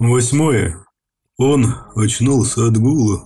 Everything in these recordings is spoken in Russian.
Восьмое. Он очнулся от гула.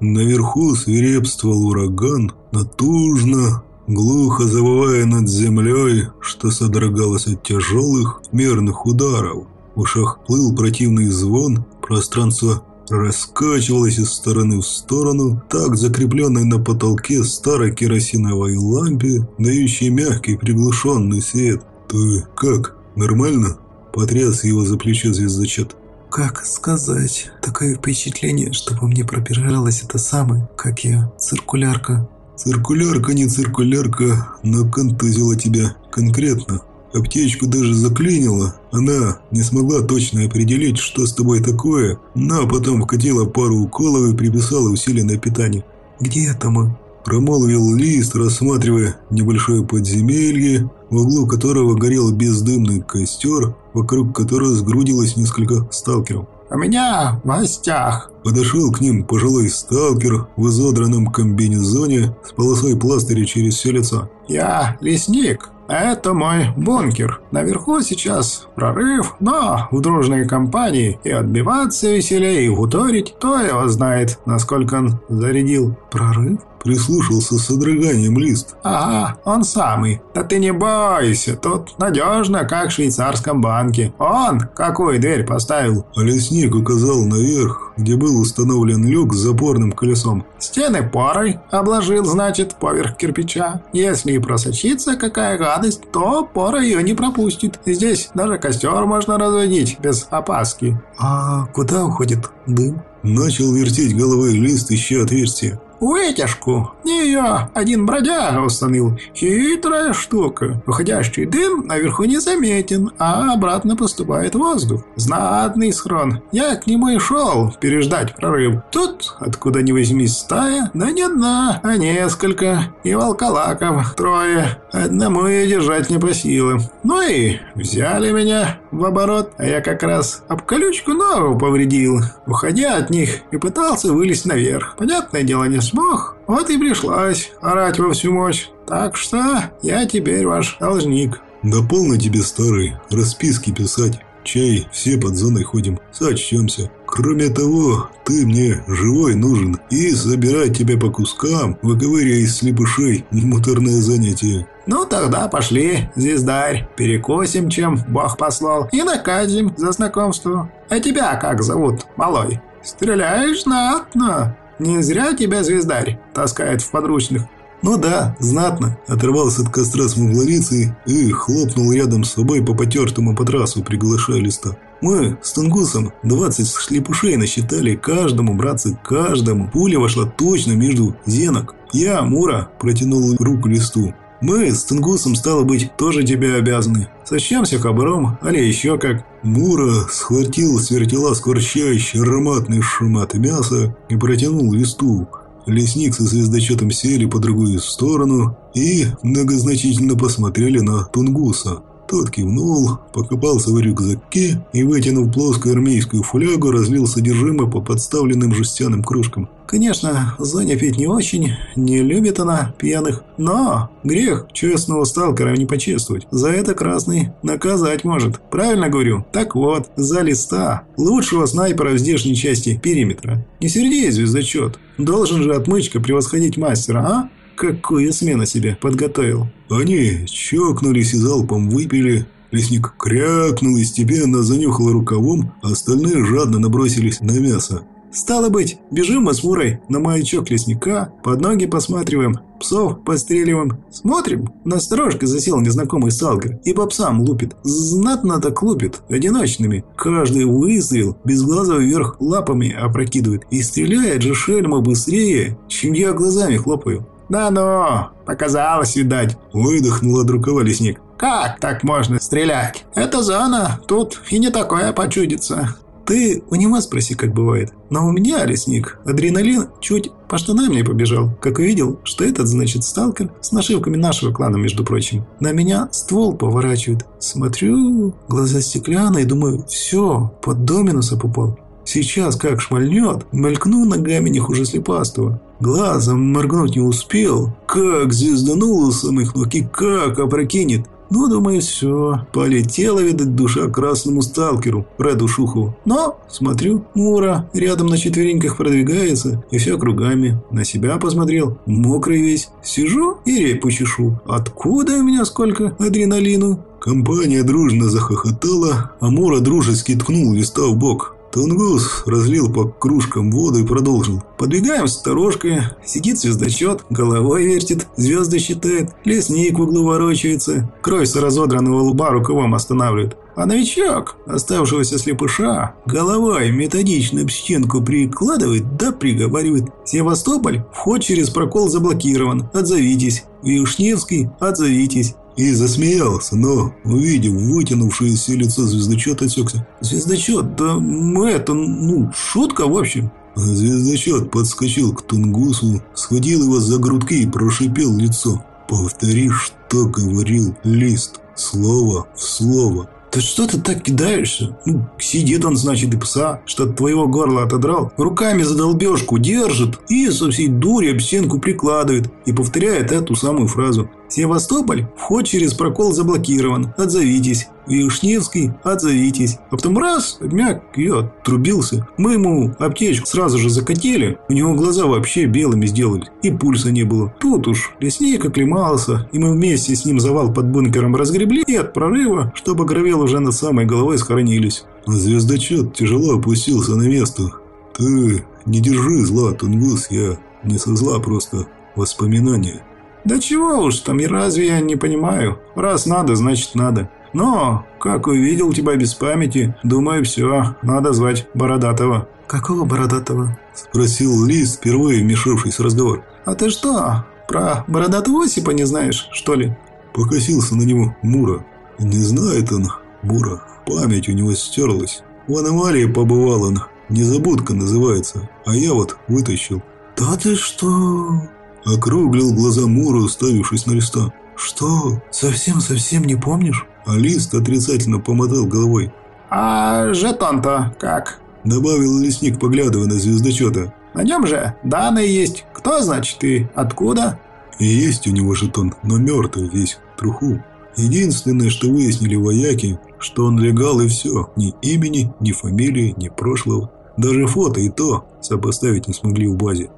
Наверху свирепствовал ураган, натужно, глухо завывая над землей, что содрогалось от тяжелых мерных ударов. В ушах плыл противный звон, пространство раскачивалось из стороны в сторону, так закрепленной на потолке старой керосиновой лампе, дающей мягкий приглушенный свет. «Ты как? Нормально?» – потряс его за плечо звездочет. Как сказать? Такое впечатление, что по мне пробиралась это самое, как я, циркулярка. Циркулярка, не циркулярка, но контузила тебя конкретно. Аптечку даже заклинила. Она не смогла точно определить, что с тобой такое, но потом вкатила пару уколов и приписала усиленное питание. «Где это мы?» Промолвил лист, рассматривая небольшое подземелье, в углу которого горел бездымный костер, вокруг которого сгрудилось несколько сталкеров. «У меня в гостях!» Подошел к ним пожилой сталкер в изодранном комбинезоне с полосой пластыря через все лицо. «Я лесник, это мой бункер. Наверху сейчас прорыв, но в дружной компании и отбиваться веселее, и хуторить, то его знает, насколько он зарядил. Прорыв? Прислушался с содроганием лист. «Ага, он самый. Да ты не бойся, тут надежно, как в швейцарском банке. Он какую дверь поставил?» А лесник указал наверх, где был установлен люк с запорным колесом. «Стены порой обложил, значит, поверх кирпича. Если и просочится какая гадость, то пора ее не пропустит. Здесь даже костер можно разводить без опаски». «А куда уходит дым?» Начал вертеть головой лист, ища отверстие. Вытяжку. Ее один бродяга установил. Хитрая штука. Уходящий дым наверху не заметен, а обратно поступает воздух. Знатный схрон. Я к нему и шел переждать прорыв. Тут, откуда ни возьмись стая, да не одна, а несколько. И волколаков трое. Одному ее держать не по силам. Ну и взяли меня в оборот, а я как раз об колючку ногу повредил, уходя от них и пытался вылезть наверх. Понятное дело, не смог, вот и пришлось орать во всю мощь. Так что я теперь ваш должник». «Да полно тебе, старый, расписки писать». Чай, все под зоной ходим, сочтемся. Кроме того, ты мне живой нужен, и забирать тебя по кускам, выковыряя из слепышей, муторное занятие. Ну тогда пошли, звездарь, перекусим, чем бог послал, и накатим за знакомство. А тебя как зовут, малой? Стреляешь знатно. Не зря тебя звездарь таскает в подручных. «Ну да, знатно», – оторвался от костра смуглолицей и хлопнул рядом с собой по потертому потрасу, приглашая листа. «Мы с Тунгусом 20 шлепушей насчитали каждому, братцы, каждому. Пуля вошла точно между зенок. Я, Мура, протянул руку листу. Мы с Тунгусом, стало быть, тоже тебе обязаны. Сочтемся хабаром, али еще как». Мура схватил с вертела скворчающий ароматный шумат мяса и протянул листу. Лесник со звездочетом сели по другую сторону и многозначительно посмотрели на Тунгуса. Тот кивнул, покопался в рюкзаке и, вытянув плоскую армейскую флягу, разлил содержимое по подставленным жестяным кружкам. Конечно, Зоня пить не очень, не любит она пьяных, но грех честного сталкера не почувствовать. За это Красный наказать может. Правильно говорю? Так вот, за листа лучшего снайпера в здешней части периметра. Не сердись, звездочет. Должен же отмычка превосходить мастера, а? Какую смену себе подготовил? Они чокнулись и залпом выпили. Лесник крякнул и степенно занюхал рукавом, а остальные жадно набросились на мясо. «Стало быть, бежим мы с Мурой на маячок лесника, под ноги посматриваем, псов постреливаем. Смотрим, на сторожке засел незнакомый сталкер и по псам лупит. Знатно так лупит, одиночными. Каждый выстрел без глаза вверх лапами опрокидывает. И стреляет же шельма быстрее, чем я глазами хлопаю. «Да ну, показалось, видать!» Выдохнул от рукава лесник. «Как так можно стрелять? Это зона, тут и не такое почудится!» Ты у него спроси, как бывает. Но у меня, лесник, адреналин чуть по штанам не побежал, как увидел, что этот, значит, сталкер с нашивками нашего клана, между прочим. На меня ствол поворачивает. Смотрю, глаза стеклянные, думаю, все, под доминуса попал. Сейчас как шмальнет, мелькну ногами не хуже слепастого. Глазом моргнуть не успел. Как звездануло самых ног и как опрокинет. Ну, думаю, все. Полетела, видать, душа красному сталкеру, Реду Шухову. Но, смотрю, Мура рядом на четвереньках продвигается, и все кругами. На себя посмотрел, мокрый весь. Сижу и репу чешу. Откуда у меня сколько адреналину? Компания дружно захохотала, а Мура дружески ткнул листа в бок. Тунгус разлил по кружкам воду и продолжил. Подвигаем с сторожкой. Сидит звездочет, головой вертит, звезды считает. Лесник в углу ворочается. Кровь с разодранного лба рукавом останавливает. А новичок, оставшегося слепыша, головой методично об стенку прикладывает да приговаривает. Севастополь, вход через прокол заблокирован, отзовитесь. Вишневский, отзовитесь. И засмеялся, но, увидев вытянувшееся лицо звездочета, отсекся. «Звездочет, да мы это, ну, шутка в общем». Звездочет подскочил к Тунгусу, схватил его за грудки и прошипел лицо. «Повтори, что говорил Лист, слово в слово». «Да что ты так кидаешься? Ну, сидит он, значит, и пса, что от твоего горла отодрал, руками за долбежку держит и со всей дури об стенку прикладывает и повторяет эту самую фразу. Севастополь, вход через прокол заблокирован, отзовитесь. Вишневский, отзовитесь. А потом раз, обмяк и отрубился. Мы ему аптечку сразу же закатили, у него глаза вообще белыми сделали, и пульса не было. Тут уж лесник оклемался, и мы вместе с ним завал под бункером разгребли и от прорыва, чтобы гравел уже над самой головой схоронились. Звездочет тяжело опустился на место. Ты не держи зла, Тунгус, я не со зла, просто воспоминания. Да чего уж там, и разве я не понимаю? Раз надо, значит надо. Но, как увидел тебя без памяти, думаю, все, надо звать Бородатого». «Какого Бородатого?» – спросил Лис, впервые вмешавшись в разговор. «А ты что, про Бородатого Осипа не знаешь, что ли?» Покосился на него Мура. «Не знает он, Мура, память у него стерлась. В аномалии побывал он, незабудка называется, а я вот вытащил». «Да ты что?» Округлил глаза Мура, уставившись на листа. «Что? Совсем-совсем не помнишь?» А лист отрицательно помотал головой. «А жетон-то как?» Добавил лесник, поглядывая на звездочета. «На нем же данные есть. Кто, значит, и откуда?» И есть у него жетон, но мертвый весь, труху. Единственное, что выяснили вояки, что он легал и все. Ни имени, ни фамилии, ни прошлого. Даже фото и то сопоставить не смогли в базе.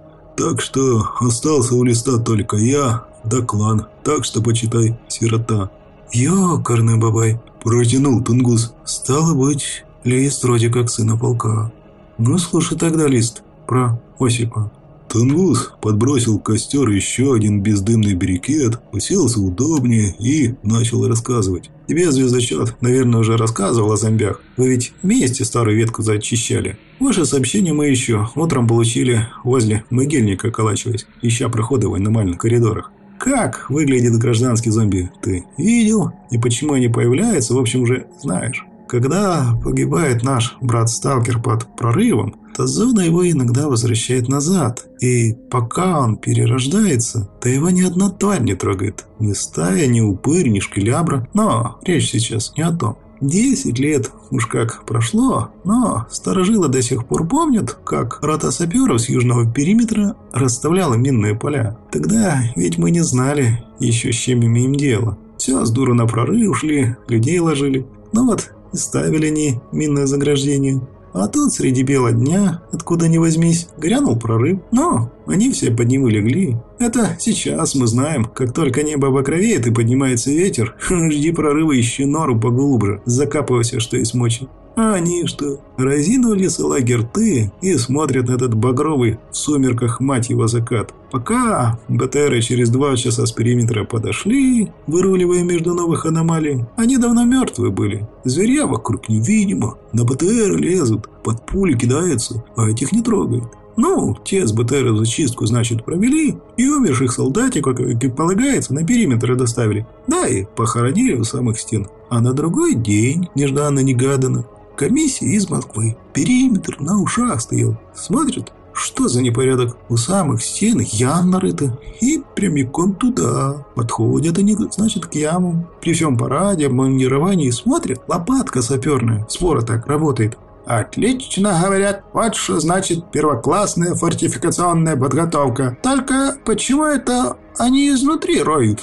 Так что остался у листа только я, да клан. Так что почитай, сирота. «Ёкарный бабай!» – протянул Тунгус. «Стало быть, лист вроде как сына полка. Ну, слушай тогда лист про Осипа». Тунгус подбросил в костер еще один бездымный брикет, уселся удобнее и начал рассказывать. «Тебе, звездочет, наверное, уже рассказывал о зомбях. Вы ведь вместе старую ветку зачищали. Ваше сообщение мы еще утром получили возле могильника околачиваясь, ища проходы в аномальных коридорах. Как выглядит гражданский зомби, ты видел? И почему они появляются, в общем, уже знаешь. Когда погибает наш брат-сталкер под прорывом, то зона его иногда возвращает назад. И пока он перерождается, то его ни одна тварь не трогает. Ни стая, ни упырь, ни шкелябра. Но речь сейчас не о том. Десять лет уж как прошло, но старожилы до сих пор помнят, как рота саперов с южного периметра расставляла минные поля. Тогда ведь мы не знали еще с чем имеем дело. Все с дуру на прорыв шли, людей ложили. Ну вот, и ставили они минное заграждение. А тут среди бела дня, откуда ни возьмись, грянул прорыв. Но они все под него легли. Это сейчас мы знаем, как только небо обокровеет и поднимается ветер, жди прорыва ищи нору поглубже, закапывайся, что есть мочи. А они что, разинули салаги рты и смотрят на этот багровый в сумерках мать его закат. Пока БТРы через два часа с периметра подошли, выруливая между новых аномалий, они давно мертвые были. Зверя вокруг невидимо, на БТР лезут, под пули кидаются, а этих не трогают. Ну, те с БТР зачистку, значит, провели, и умерших солдатиков, как и полагается, на периметр доставили. Да, и похоронили у самых стен. А на другой день, нежданно-негаданно, комиссия из Москвы, периметр на ушах стоял. Смотрит, что за непорядок? У самых стен ям нарыто. И прямиком туда. Подходят они, значит, к ямам. При всем параде, обмундировании смотрят. Лопатка саперная. Свора так работает. Отлично, говорят. Вот что значит первоклассная фортификационная подготовка. Только почему это они изнутри роют?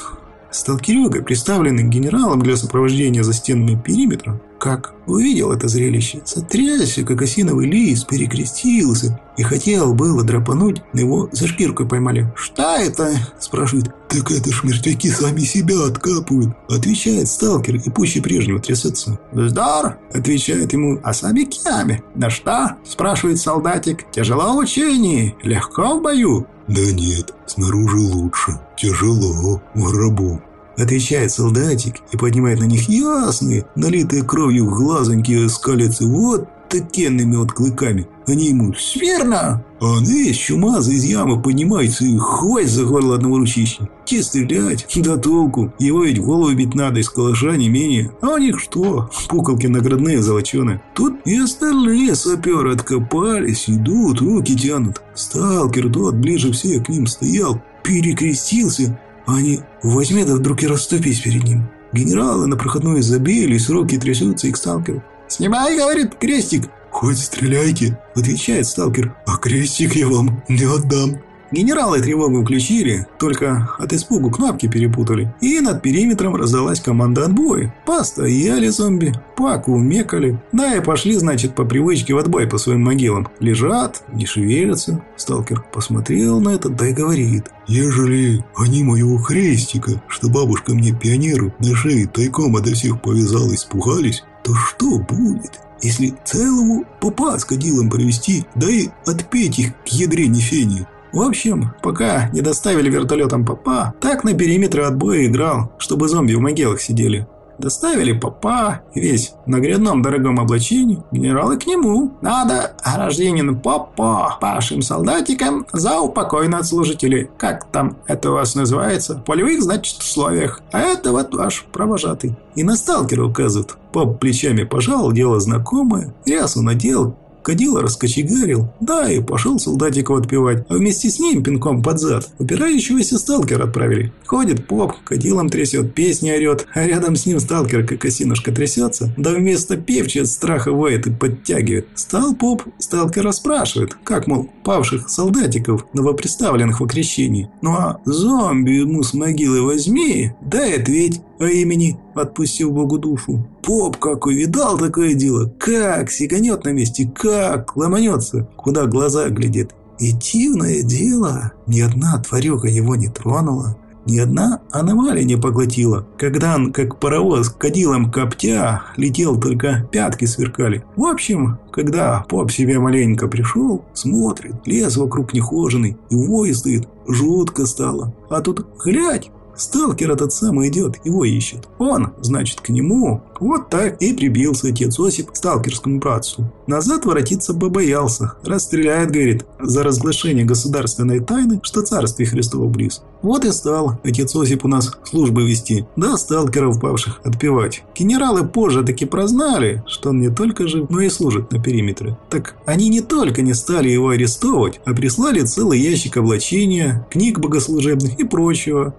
сталкерюга, представленный генералом для сопровождения за стенами периметра, как увидел это зрелище, сотрясся, как осиновый лист, перекрестился и хотел было драпануть, но его за шкирку поймали. «Что это?» – спрашивает. «Так это ж мертвяки сами себя откапывают», – отвечает сталкер и пуще прежнего трясется. «Вздор!» – отвечает ему. «А сами кями?» «Да что?» – спрашивает солдатик. «Тяжело в учении, легко в бою?» «Да нет, снаружи лучше, тяжело, в гробу». Отвечает солдатик и поднимает на них ясные, налитые кровью глазоньки скалятся вот такенными вот клыками. Они ему «Сверно!» А они, чумазы из ямы поднимаются и хватит за горло одного ручища. Те стрелять, да толку. Его ведь в голову бить надо, из калаша не менее. А у них что? Пуколки наградные, золоченые. Тут и остальные саперы откопались, идут, руки тянут. Сталкер тот ближе всех к ним стоял, перекрестился они возьми да вдруг и расступись перед ним. Генералы на проходную забились, руки трясутся и к сталкеру. «Снимай, — говорит, — крестик!» «Хоть стреляйте!» — отвечает сталкер. «А крестик я вам не отдам!» Генералы тревогу включили, только от испугу кнопки перепутали. И над периметром раздалась команда отбоя. Постояли зомби, покумекали. Да и пошли, значит, по привычке в отбой по своим могилам. Лежат, не шевелятся. Сталкер посмотрел на это, да и говорит. Ежели они моего крестика, что бабушка мне пионеру на шее тайком ото всех повязала, испугались, то что будет? Если целому попа с кадилом привести, да и отпеть их к ядрене фени. В общем, пока не доставили вертолетом папа, так на периметре отбоя играл, чтобы зомби в могилах сидели. Доставили папа, весь на грядном дорогом облачении, генералы к нему. Надо, гражданин папа, пашим солдатикам за упокойно от. Как там это у вас называется? Полевых, значит, условиях. А это вот ваш провожатый. И на сталкера указывают. Поп плечами пожал, дело знакомое, рясу надел, Кадила раскочегарил, да, и пошел солдатиков отпевать, а вместе с ним пинком под зад упирающегося сталкера отправили. Ходит поп, кадилом трясет, песни орет, а рядом с ним сталкер как осинушка трясется, да вместо певчи от страха воет и подтягивает. Стал поп, сталкера спрашивает, как, мол, павших солдатиков, новоприставленных в окрещении. Ну а зомби ему с могилы возьми, да и ответь о имени, отпустил Богу душу. Поп как увидал такое дело, как сиганет на месте, как ломанется, куда глаза глядит. И дивное дело, ни одна тварюга его не тронула. Ни одна аномалия не поглотила. Когда он, как паровоз, кадилом коптя, летел, только пятки сверкали. В общем, когда поп себе маленько пришел, смотрит, лес вокруг нехоженный, и вой стоит, жутко стало. А тут, глядь, Сталкер этот самый идет, его ищет. Он, значит, к нему. Вот так и прибился отец Осип к сталкерскому братцу. Назад воротиться побоялся. Расстреляет, говорит, за разглашение государственной тайны, что царствие Христово близ. Вот и стал отец Осип у нас службы вести, да сталкеров павших отпевать. Генералы позже таки прознали, что он не только жив, но и служит на периметре. Так они не только не стали его арестовывать, а прислали целый ящик облачения, книг богослужебных и прочего.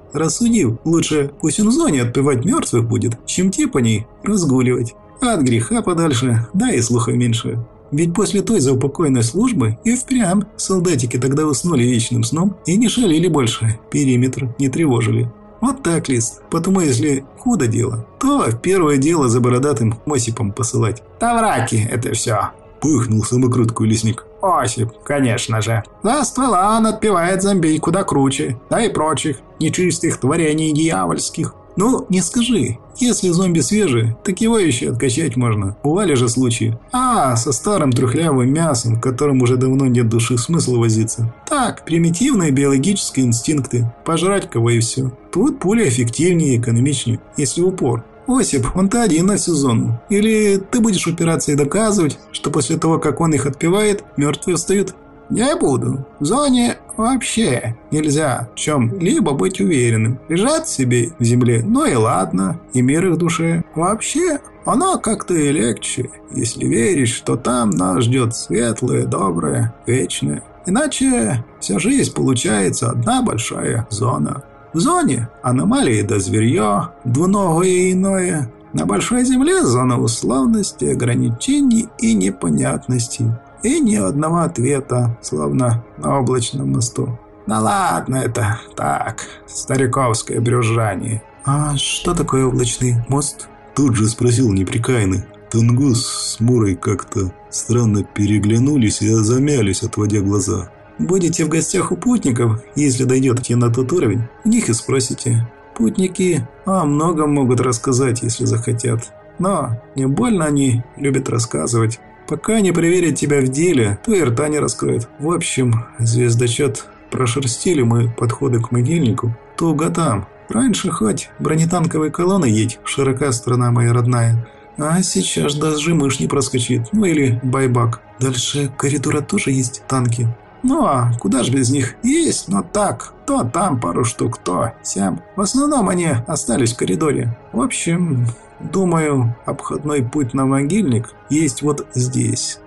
Рассудив, лучше пусть он в зоне отпевать мертвых будет, чем те по ней разгуливать. От греха подальше, да и слуха меньше. Ведь после той заупокойной службы и впрямь солдатики тогда уснули вечным сном и не шалили больше, периметр не тревожили. Вот так, Лист. Потому если худо дело, то первое дело за бородатым Осипом посылать. Тавраки это все. Пыхнул самокрутку лесник. Осип, конечно же. За ствола он отпевает зомбей куда круче, да и прочих нечистых творений дьявольских. Ну, не скажи. Если зомби свежий, так его еще откачать можно. Бывали же случаи. А, со старым трухлявым мясом, в котором уже давно нет души смысла возиться. Так, примитивные биологические инстинкты. Пожрать кого и все. Тут пуля эффективнее и экономичнее, если упор. Осип, он-то один на всю зону. Или ты будешь упираться и доказывать, что после того, как он их отпивает, мертвые встают? Не буду. В зоне вообще нельзя в чем-либо быть уверенным. Лежат себе в земле, ну и ладно, и мир их душе. Вообще, оно как-то и легче, если веришь, что там нас ждет светлое, доброе, вечное. Иначе вся жизнь получается одна большая зона. В зоне аномалии да зверье, двуногое и иное. На большой земле зона условности, ограничений и непонятностей. И ни одного ответа, словно на облачном мосту. Да ладно это, так, стариковское брюзжание. А что такое облачный мост? Тут же спросил неприкаянный. Тунгус с Мурой как-то странно переглянулись и замялись, отводя глаза. Будете в гостях у путников, если дойдете на тот уровень, у них и спросите. Путники о многом могут рассказать, если захотят. Но не больно они любят рассказывать. Пока не проверят тебя в деле, то и рта не раскроют. В общем, звездочет прошерстили мы подходы к могильнику. Туго там. Раньше хоть бронетанковой колонны едь, широка страна моя родная. А сейчас даже мышь не проскочит, ну или байбак. Дальше коридора тоже есть танки. Ну а куда же без них? Есть, но так. То там пару штук, то сям. В основном они остались в коридоре. В общем, думаю, обходной путь на могильник есть вот здесь.